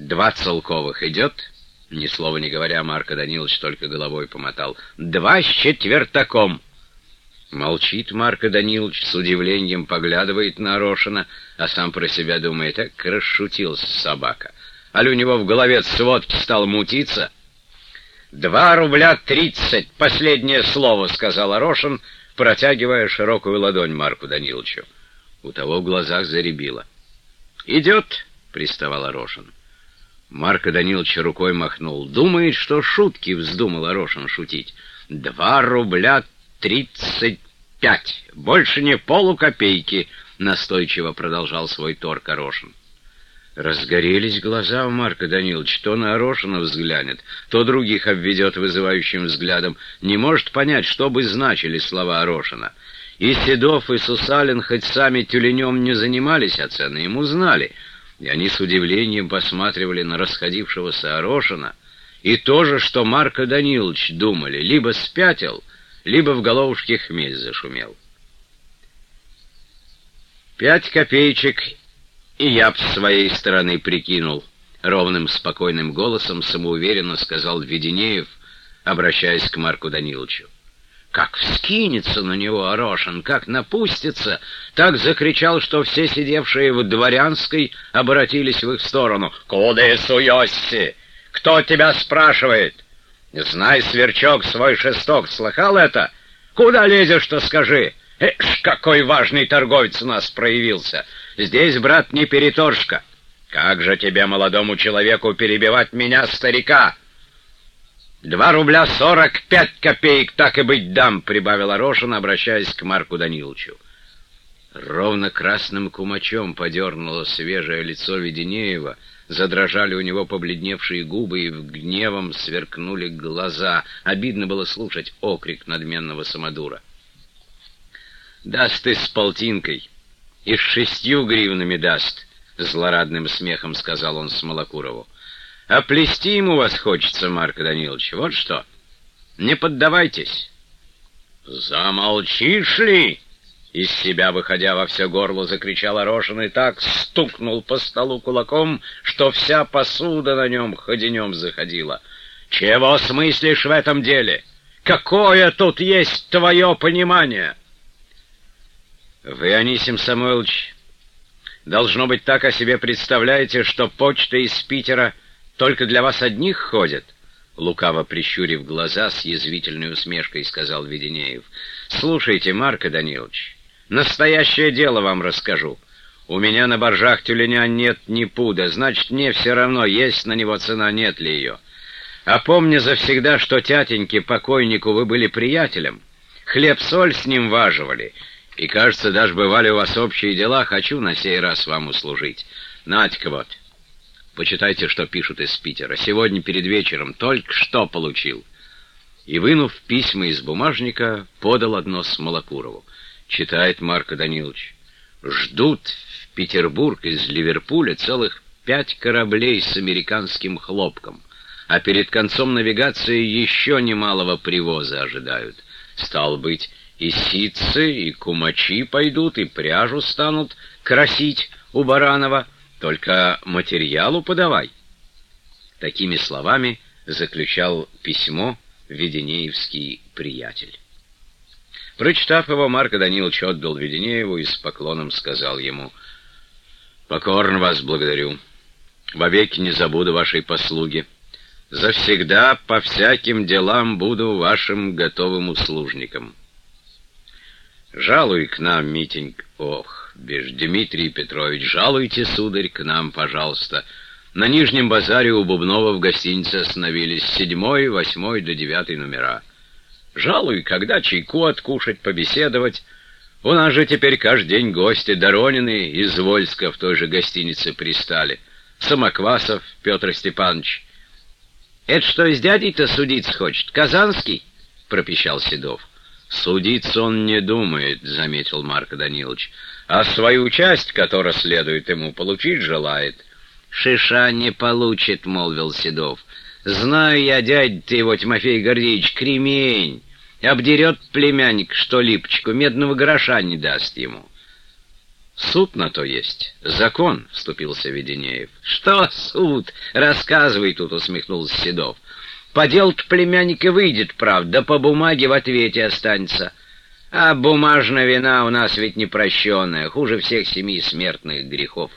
Два целковых идет?» Ни слова не говоря, Марко Данилович только головой помотал. «Два с четвертаком!» Молчит Марко Данилович, с удивлением поглядывает на Орошина, а сам про себя думает, так расшутился собака. А у него в голове сводки стал мутиться. «Два рубля тридцать, последнее слово», — сказал Орошин, протягивая широкую ладонь Марку Даниловичу. У того в глазах заребило. «Идет», — приставал Орошин. Марко Данилович рукой махнул. Думает, что шутки вздумал Орошин шутить. «Два рубля тридцать пять. Больше не полукопейки», — настойчиво продолжал свой торг Орошин. Разгорелись глаза у Марка Даниловича. То на Орошина взглянет, то других обведет вызывающим взглядом. Не может понять, что бы значили слова Орошина. И Седов, и Сусалин хоть сами тюленем не занимались, а цены ему знали — и они с удивлением посматривали на расходившегося Орошина, и то же, что Марко Данилович думали, либо спятил, либо в головушке хмель зашумел. «Пять копеечек и я б с своей стороны прикинул», — ровным спокойным голосом самоуверенно сказал Веденеев, обращаясь к Марку Даниловичу. Как вскинется на него Орошин, как напустится, так закричал, что все сидевшие в дворянской обратились в их сторону. «Куда суешься? Кто тебя спрашивает? Знай, сверчок, свой шесток, слыхал это? Куда лезешь-то, скажи? Эш, какой важный торговец у нас проявился! Здесь, брат, не переторжка. Как же тебе, молодому человеку, перебивать меня, старика?» «Два рубля сорок пять копеек, так и быть, дам», — прибавил Орошин, обращаясь к Марку Даниловичу. Ровно красным кумачом подернуло свежее лицо Веденеева, задрожали у него побледневшие губы и в гневом сверкнули глаза. Обидно было слушать окрик надменного самодура. «Даст ты с полтинкой, и с шестью гривнами даст», — злорадным смехом сказал он Смолокурову. А плести ему вас хочется, Марк Данилович. Вот что. Не поддавайтесь. Замолчишь ли? Из себя, выходя во все горло, закричал Орошин и так стукнул по столу кулаком, что вся посуда на нем ходенем заходила. «Чего смыслишь в этом деле? Какое тут есть твое понимание?» «Вы, Анисим Самойлович, должно быть, так о себе представляете, что почта из Питера только для вас одних ходят?» Лукаво прищурив глаза с язвительной усмешкой, сказал Веденеев. «Слушайте, Марко Данилович, настоящее дело вам расскажу. У меня на боржах тюленя нет ни пуда, значит, мне все равно, есть на него цена, нет ли ее. А помни завсегда, что тятеньке покойнику вы были приятелем, хлеб-соль с ним важивали, и, кажется, даже бывали у вас общие дела, хочу на сей раз вам услужить. Надька вот, Почитайте, что пишут из Питера. Сегодня перед вечером только что получил. И, вынув письма из бумажника, подал одно с Смолокурову. Читает Марко Данилович. Ждут в Петербург из Ливерпуля целых пять кораблей с американским хлопком. А перед концом навигации еще немалого привоза ожидают. Стал быть, и ситцы, и кумачи пойдут, и пряжу станут красить у Баранова — только материалу подавай. Такими словами заключал письмо Веденеевский приятель. Прочитав его, Марко Данилович отдал Веденееву и с поклоном сказал ему, «Покорно вас благодарю. Вовеки не забуду вашей послуги. Завсегда по всяким делам буду вашим готовым услужником. Жалуй к нам, Митенька, ох, Беж Дмитрий Петрович, жалуйте, сударь, к нам, пожалуйста. На Нижнем базаре у Бубнова в гостинице остановились седьмой, восьмой до девятый номера. Жалуй, когда чайку откушать, побеседовать. У нас же теперь каждый день гости Доронины из Вольска в той же гостинице пристали. Самоквасов Петр Степанович. «Это что, из дядей-то судиться хочет? Казанский?» — пропищал Седов. «Судиться он не думает», — заметил Марко Данилович а свою часть, которая следует ему получить, желает. «Шиша не получит», — молвил Седов. «Знаю я, дядь ты его, Тимофей Гордеевич, кремень. Обдерет племянник, что липочку, медного гроша не даст ему». Суд на то есть. Закон, — вступился Веденеев. Что суд? Рассказывай тут, — усмехнулся Седов. По делу-то племянник и выйдет, правда, по бумаге в ответе останется. А бумажная вина у нас ведь непрощенная, хуже всех семи смертных грехов.